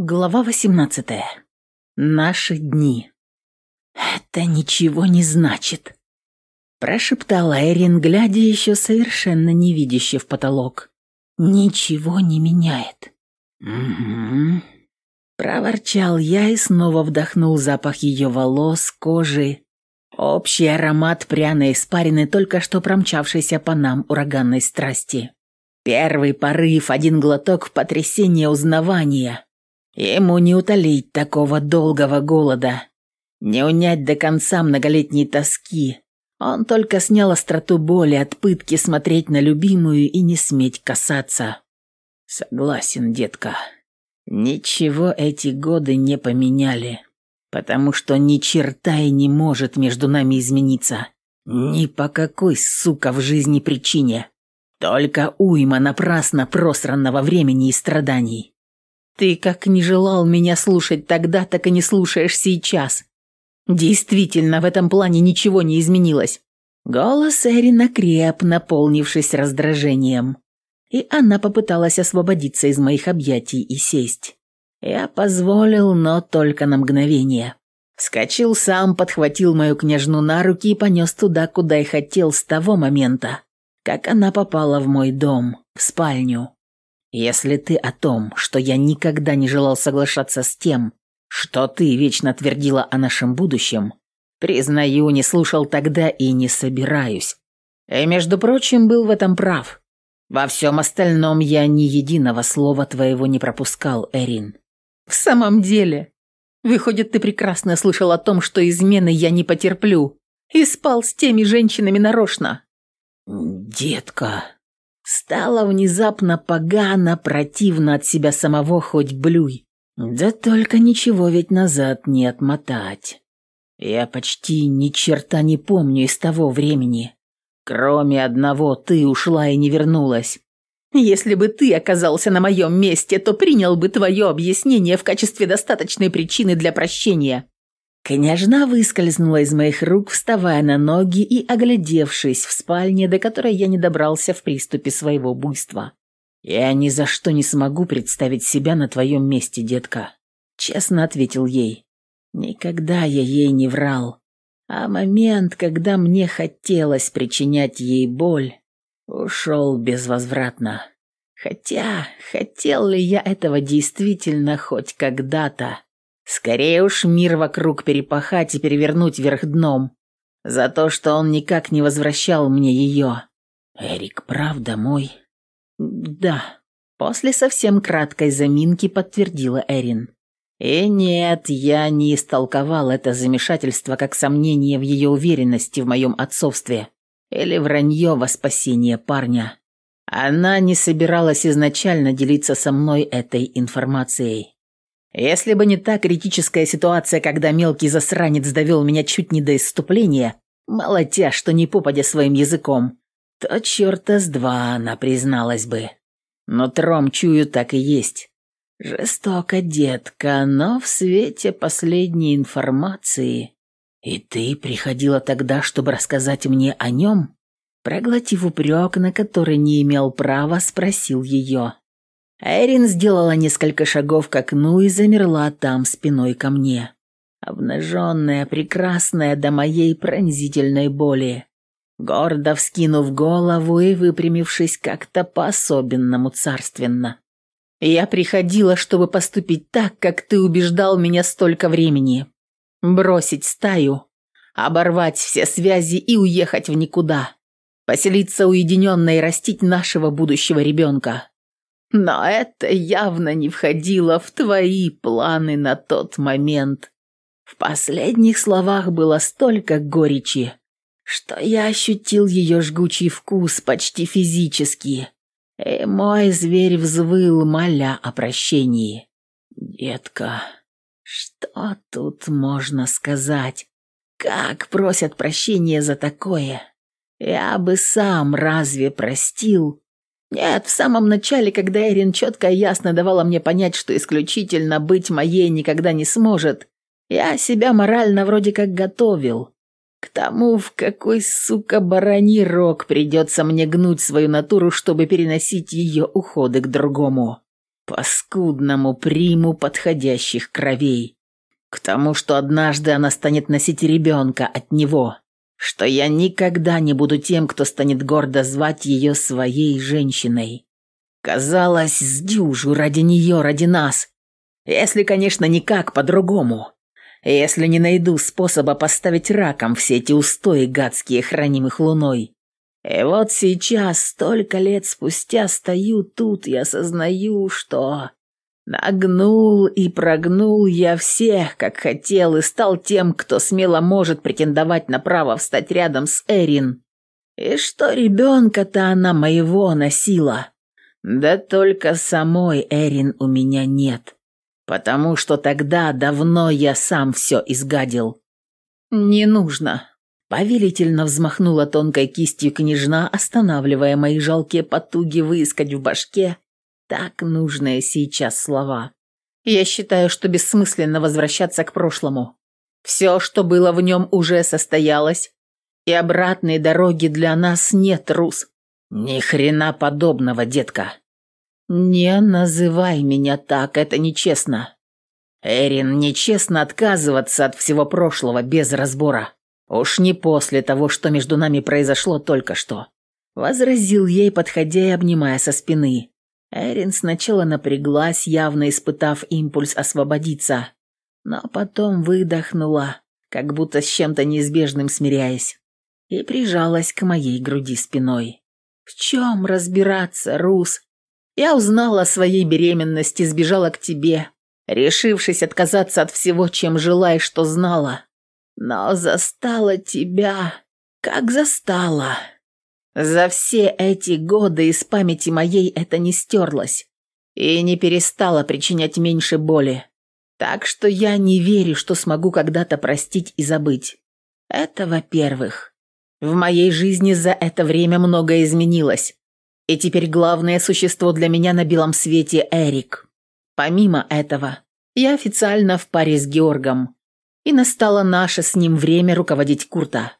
Глава 18. Наши дни. «Это ничего не значит», – прошептала Эрин, глядя еще совершенно невидяще в потолок. «Ничего не меняет». «Угу», – проворчал я и снова вдохнул запах ее волос, кожи, общий аромат пряной испарины, только что промчавшейся по нам ураганной страсти. Первый порыв, один глоток потрясения узнавания – Ему не утолить такого долгого голода, не унять до конца многолетней тоски. Он только снял остроту боли от пытки смотреть на любимую и не сметь касаться. Согласен, детка. Ничего эти годы не поменяли, потому что ни черта и не может между нами измениться. Ни по какой, сука, в жизни причине. Только уйма напрасно просранного времени и страданий. Ты как не желал меня слушать тогда, так и не слушаешь сейчас. Действительно, в этом плане ничего не изменилось. Голос Эрина креп, наполнившись раздражением. И она попыталась освободиться из моих объятий и сесть. Я позволил, но только на мгновение. Вскочил сам, подхватил мою княжну на руки и понес туда, куда и хотел с того момента, как она попала в мой дом, в спальню. Если ты о том, что я никогда не желал соглашаться с тем, что ты вечно твердила о нашем будущем, признаю, не слушал тогда и не собираюсь. И, между прочим, был в этом прав. Во всем остальном я ни единого слова твоего не пропускал, Эрин. В самом деле, выходит, ты прекрасно слышал о том, что измены я не потерплю, и спал с теми женщинами нарочно. Детка, Стало внезапно погано, противно от себя самого хоть блюй. Да только ничего ведь назад не отмотать. Я почти ни черта не помню из того времени. Кроме одного, ты ушла и не вернулась. Если бы ты оказался на моем месте, то принял бы твое объяснение в качестве достаточной причины для прощения. Княжна выскользнула из моих рук, вставая на ноги и оглядевшись в спальне, до которой я не добрался в приступе своего буйства. «Я ни за что не смогу представить себя на твоем месте, детка», — честно ответил ей. «Никогда я ей не врал. А момент, когда мне хотелось причинять ей боль, ушел безвозвратно. Хотя, хотел ли я этого действительно хоть когда-то?» Скорее уж мир вокруг перепахать и перевернуть вверх дном. За то, что он никак не возвращал мне ее. Эрик, правда мой? Да. После совсем краткой заминки подтвердила Эрин. И нет, я не истолковал это замешательство как сомнение в ее уверенности в моем отцовстве или вранье во спасение парня. Она не собиралась изначально делиться со мной этой информацией. Если бы не та критическая ситуация, когда мелкий засранец довел меня чуть не до исступления, молотя, что не попадя своим языком, то черта с два она призналась бы. Но тром чую так и есть. Жестоко, детка, но в свете последней информации... И ты приходила тогда, чтобы рассказать мне о нем? Проглотив упрек, на который не имел права, спросил ее. Эрин сделала несколько шагов к окну и замерла там спиной ко мне. Обнаженная, прекрасная до моей пронзительной боли. Гордо вскинув голову и выпрямившись как-то по-особенному царственно. Я приходила, чтобы поступить так, как ты убеждал меня столько времени. Бросить стаю, оборвать все связи и уехать в никуда. Поселиться уединенно и растить нашего будущего ребенка. Но это явно не входило в твои планы на тот момент. В последних словах было столько горечи, что я ощутил ее жгучий вкус почти физически, и мой зверь взвыл, моля о прощении. «Детка, что тут можно сказать? Как просят прощения за такое? Я бы сам разве простил?» Нет, в самом начале, когда Эрин четко и ясно давала мне понять, что исключительно быть моей никогда не сможет, я себя морально вроде как готовил. К тому, в какой, сука, бараний рог придется мне гнуть свою натуру, чтобы переносить ее уходы к другому. паскудному приму подходящих кровей. К тому, что однажды она станет носить ребенка от него, что я никогда не буду тем, кто станет гордо звать ее своей женщиной. Казалось, сдюжу ради нее, ради нас. Если, конечно, никак по-другому. Если не найду способа поставить раком все эти устои гадские, хранимых луной. И вот сейчас, столько лет спустя, стою тут и осознаю, что... Нагнул и прогнул я всех, как хотел, и стал тем, кто смело может претендовать на право встать рядом с Эрин. И что ребенка-то она моего носила. Да только самой Эрин у меня нет, потому что тогда давно я сам все изгадил. Не нужно. Повелительно взмахнула тонкой кистью княжна, останавливая мои жалкие потуги выискать в башке так нужные сейчас слова. Я считаю, что бессмысленно возвращаться к прошлому. Все, что было в нем, уже состоялось, и обратной дороги для нас нет, Рус. Ни хрена подобного, детка. Не называй меня так, это нечестно. Эрин, нечестно отказываться от всего прошлого без разбора. Уж не после того, что между нами произошло только что. Возразил ей, подходя и обнимая со спины. Эрин сначала напряглась, явно испытав импульс освободиться, но потом выдохнула, как будто с чем-то неизбежным смиряясь, и прижалась к моей груди спиной. «В чем разбираться, Рус? Я узнала о своей беременности, сбежала к тебе, решившись отказаться от всего, чем жила и что знала. Но застала тебя, как застала». За все эти годы из памяти моей это не стерлось и не перестало причинять меньше боли. Так что я не верю, что смогу когда-то простить и забыть. Это во-первых. В моей жизни за это время многое изменилось. И теперь главное существо для меня на белом свете – Эрик. Помимо этого, я официально в паре с Георгом. И настало наше с ним время руководить Курта.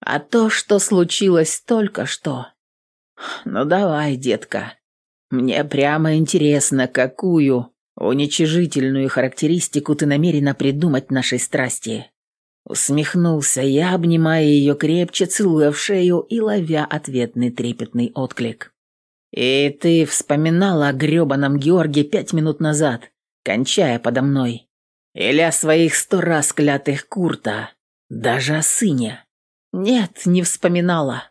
А то, что случилось только что... Ну давай, детка. Мне прямо интересно, какую уничижительную характеристику ты намерена придумать нашей страсти. Усмехнулся я, обнимая ее крепче, целуя в шею и ловя ответный трепетный отклик. «И ты вспоминала о грёбаном Георге пять минут назад, кончая подо мной? Или о своих сто раз клятых Курта, даже о сыне?» Нет, не вспоминала.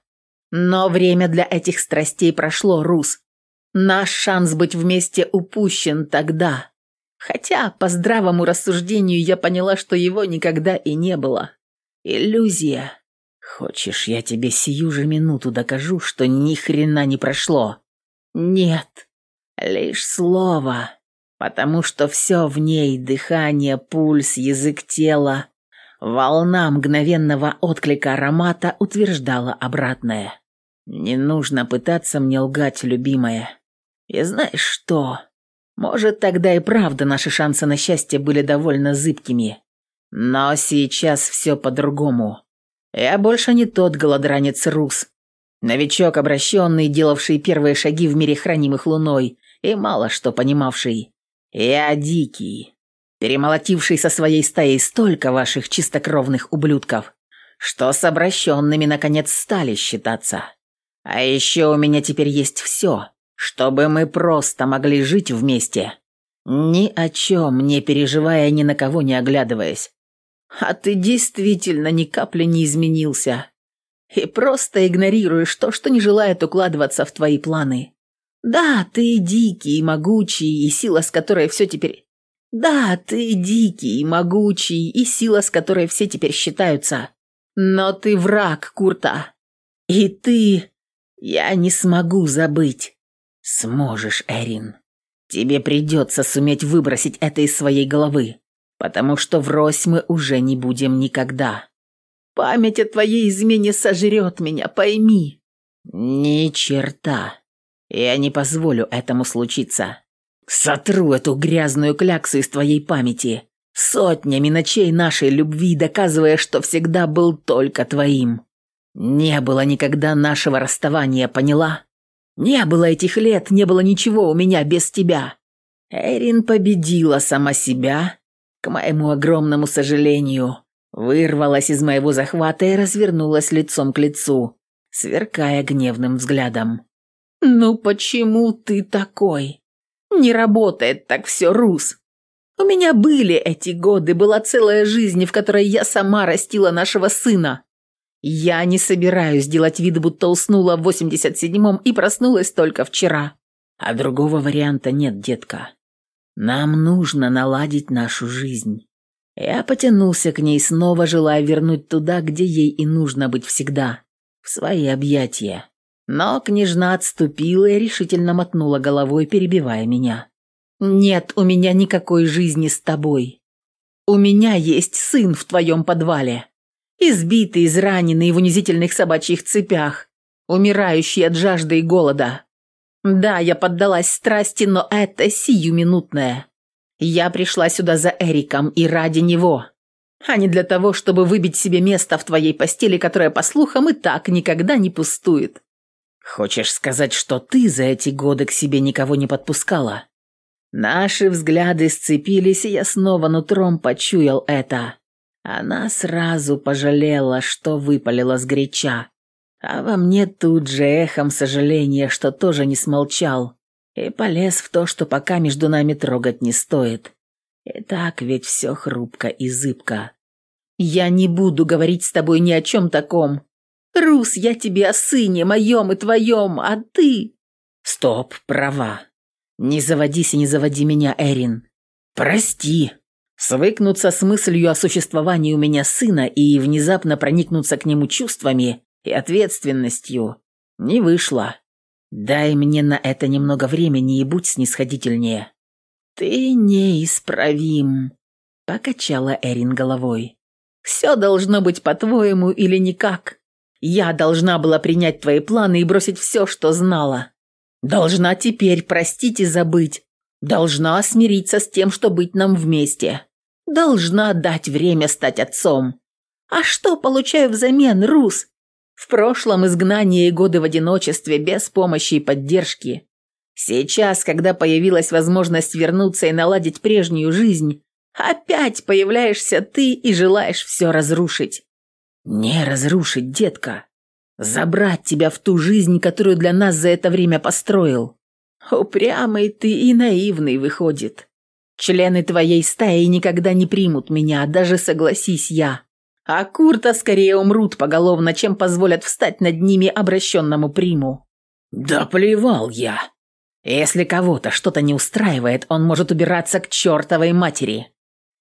Но время для этих страстей прошло, Рус. Наш шанс быть вместе упущен тогда. Хотя, по здравому рассуждению, я поняла, что его никогда и не было. Иллюзия. Хочешь, я тебе сию же минуту докажу, что ни хрена не прошло? Нет. Лишь слово. Потому что все в ней, дыхание, пульс, язык тела, Волна мгновенного отклика аромата утверждала обратное. «Не нужно пытаться мне лгать, любимая. И знаешь что? Может, тогда и правда наши шансы на счастье были довольно зыбкими. Но сейчас все по-другому. Я больше не тот голодранец Рус. Новичок, обращенный, делавший первые шаги в мире хранимых луной и мало что понимавший. Я дикий, перемолотивший со своей стаей столько ваших чистокровных ублюдков, что с обращенными наконец стали считаться. А еще у меня теперь есть все, чтобы мы просто могли жить вместе, ни о чем не переживая, ни на кого не оглядываясь. А ты действительно ни капли не изменился. И просто игнорируешь то, что не желает укладываться в твои планы. Да, ты дикий, могучий, и сила, с которой все теперь да, ты дикий, могучий, и сила, с которой все теперь считаются. Но ты враг, Курта. И ты... Я не смогу забыть. Сможешь, Эрин. Тебе придется суметь выбросить это из своей головы, потому что врозь мы уже не будем никогда. Память о твоей измене сожрет меня, пойми. Ни черта. Я не позволю этому случиться. Сотру эту грязную кляксу из твоей памяти. Сотнями ночей нашей любви, доказывая, что всегда был только твоим. Не было никогда нашего расставания, поняла? Не было этих лет, не было ничего у меня без тебя. Эрин победила сама себя, к моему огромному сожалению, вырвалась из моего захвата и развернулась лицом к лицу, сверкая гневным взглядом. «Ну почему ты такой? Не работает так все, Рус. У меня были эти годы, была целая жизнь, в которой я сама растила нашего сына. Я не собираюсь делать вид, будто уснула в 87-м и проснулась только вчера. А другого варианта нет, детка. Нам нужно наладить нашу жизнь. Я потянулся к ней снова, желая вернуть туда, где ей и нужно быть всегда, в свои объятия. Но княжна отступила и решительно мотнула головой, перебивая меня. «Нет у меня никакой жизни с тобой. У меня есть сын в твоем подвале. Избитый, израненный в унизительных собачьих цепях, умирающий от жажды и голода. Да, я поддалась страсти, но это сиюминутное. Я пришла сюда за Эриком и ради него, а не для того, чтобы выбить себе место в твоей постели, которое, по слухам, и так никогда не пустует. Хочешь сказать, что ты за эти годы к себе никого не подпускала? Наши взгляды сцепились, и я снова нутром почуял это. Она сразу пожалела, что выпалила с горяча. А во мне тут же эхом сожаления, что тоже не смолчал, и полез в то, что пока между нами трогать не стоит. И так ведь все хрупко и зыбко. «Я не буду говорить с тобой ни о чем таком. Рус, я тебе о сыне моем и твоем, а ты...» «Стоп, права. Не заводись и не заводи меня, Эрин. Прости. Свыкнуться с мыслью о существовании у меня сына и внезапно проникнуться к нему чувствами и ответственностью не вышло. Дай мне на это немного времени и будь снисходительнее. Ты неисправим, покачала Эрин головой. Все должно быть по-твоему или никак. Я должна была принять твои планы и бросить все, что знала. Должна теперь простить и забыть. Должна смириться с тем, что быть нам вместе. Должна дать время стать отцом. А что получаю взамен, Рус? В прошлом изгнание и годы в одиночестве, без помощи и поддержки. Сейчас, когда появилась возможность вернуться и наладить прежнюю жизнь, опять появляешься ты и желаешь все разрушить. Не разрушить, детка. Забрать тебя в ту жизнь, которую для нас за это время построил. Упрямый ты и наивный выходит. Члены твоей стаи никогда не примут меня, даже согласись я. А Курта скорее умрут поголовно, чем позволят встать над ними обращенному приму. Да плевал я. Если кого-то что-то не устраивает, он может убираться к чертовой матери.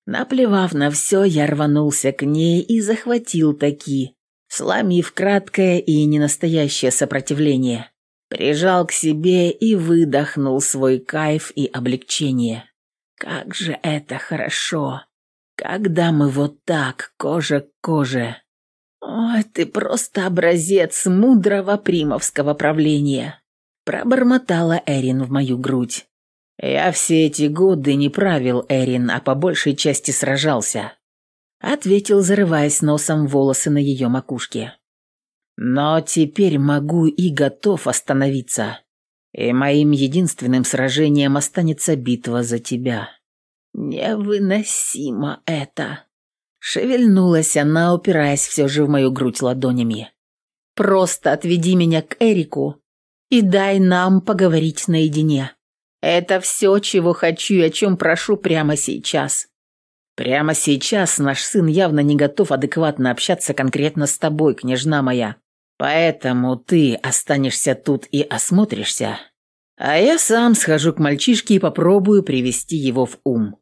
Наплевав на все, я рванулся к ней и захватил таки, сломив краткое и ненастоящее сопротивление. Прижал к себе и выдохнул свой кайф и облегчение. Как же это хорошо, когда мы вот так, кожа к коже. Ой, ты просто образец мудрого примовского правления. Пробормотала Эрин в мою грудь. Я все эти годы не правил Эрин, а по большей части сражался ответил, зарываясь носом волосы на ее макушке. «Но теперь могу и готов остановиться, и моим единственным сражением останется битва за тебя». «Невыносимо это!» Шевельнулась она, упираясь все же в мою грудь ладонями. «Просто отведи меня к Эрику и дай нам поговорить наедине. Это все, чего хочу и о чем прошу прямо сейчас. Прямо сейчас наш сын явно не готов адекватно общаться конкретно с тобой, княжна моя. Поэтому ты останешься тут и осмотришься, а я сам схожу к мальчишке и попробую привести его в ум.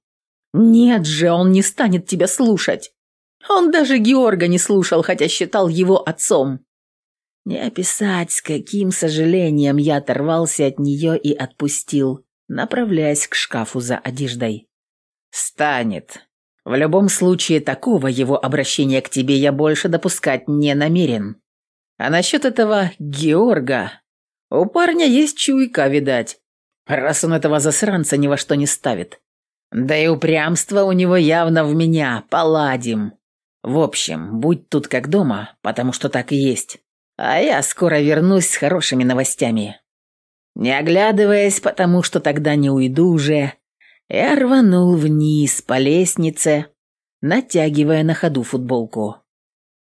Нет же, он не станет тебя слушать. Он даже Георга не слушал, хотя считал его отцом. Не описать, с каким сожалением я оторвался от нее и отпустил, направляясь к шкафу за одеждой. «Станет», в любом случае, такого его обращения к тебе я больше допускать не намерен. А насчет этого Георга... У парня есть чуйка, видать, раз он этого засранца ни во что не ставит. Да и упрямство у него явно в меня, поладим. В общем, будь тут как дома, потому что так и есть. А я скоро вернусь с хорошими новостями. Не оглядываясь, потому что тогда не уйду уже, Я рванул вниз по лестнице, натягивая на ходу футболку.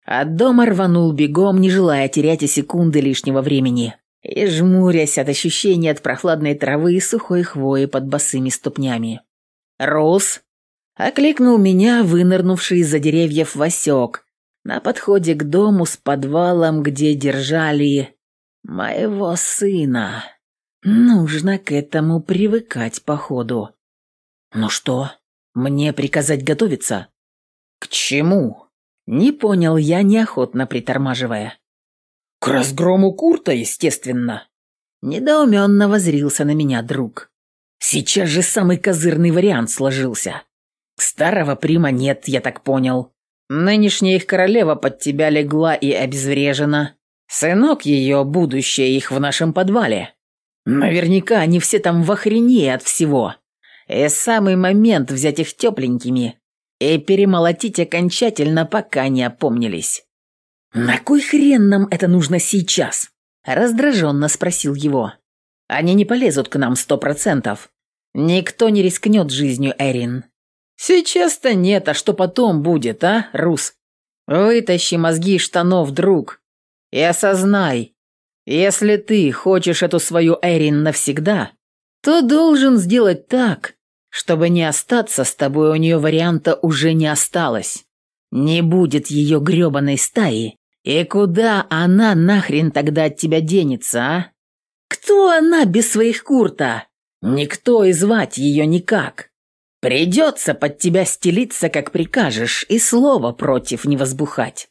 От дома рванул бегом, не желая терять и секунды лишнего времени, и жмурясь от ощущения от прохладной травы и сухой хвои под босыми ступнями. «Рус!» — окликнул меня, вынырнувший из-за деревьев Васек, на подходе к дому с подвалом, где держали моего сына. Нужно к этому привыкать, походу. «Ну что, мне приказать готовиться?» «К чему?» Не понял я, неохотно притормаживая. «К разгрому Курта, естественно!» Недоуменно возрился на меня друг. «Сейчас же самый козырный вариант сложился. Старого прима нет, я так понял. Нынешняя их королева под тебя легла и обезврежена. Сынок ее, будущее их в нашем подвале. Наверняка они все там в охренее от всего. И самый момент взять их тепленькими и перемолотить окончательно, пока не опомнились. «На кой хрен нам это нужно сейчас?» – раздраженно спросил его. «Они не полезут к нам сто процентов. Никто не рискнет жизнью Эрин. Сейчас-то нет, а что потом будет, а, Рус? Вытащи мозги из штанов, друг, и осознай, если ты хочешь эту свою Эрин навсегда, то должен сделать так, чтобы не остаться с тобой, у нее варианта уже не осталось. Не будет ее гребаной стаи. И куда она нахрен тогда от тебя денется, а? Кто она без своих курта? Никто и звать ее никак. Придется под тебя стелиться, как прикажешь, и слова против не возбухать.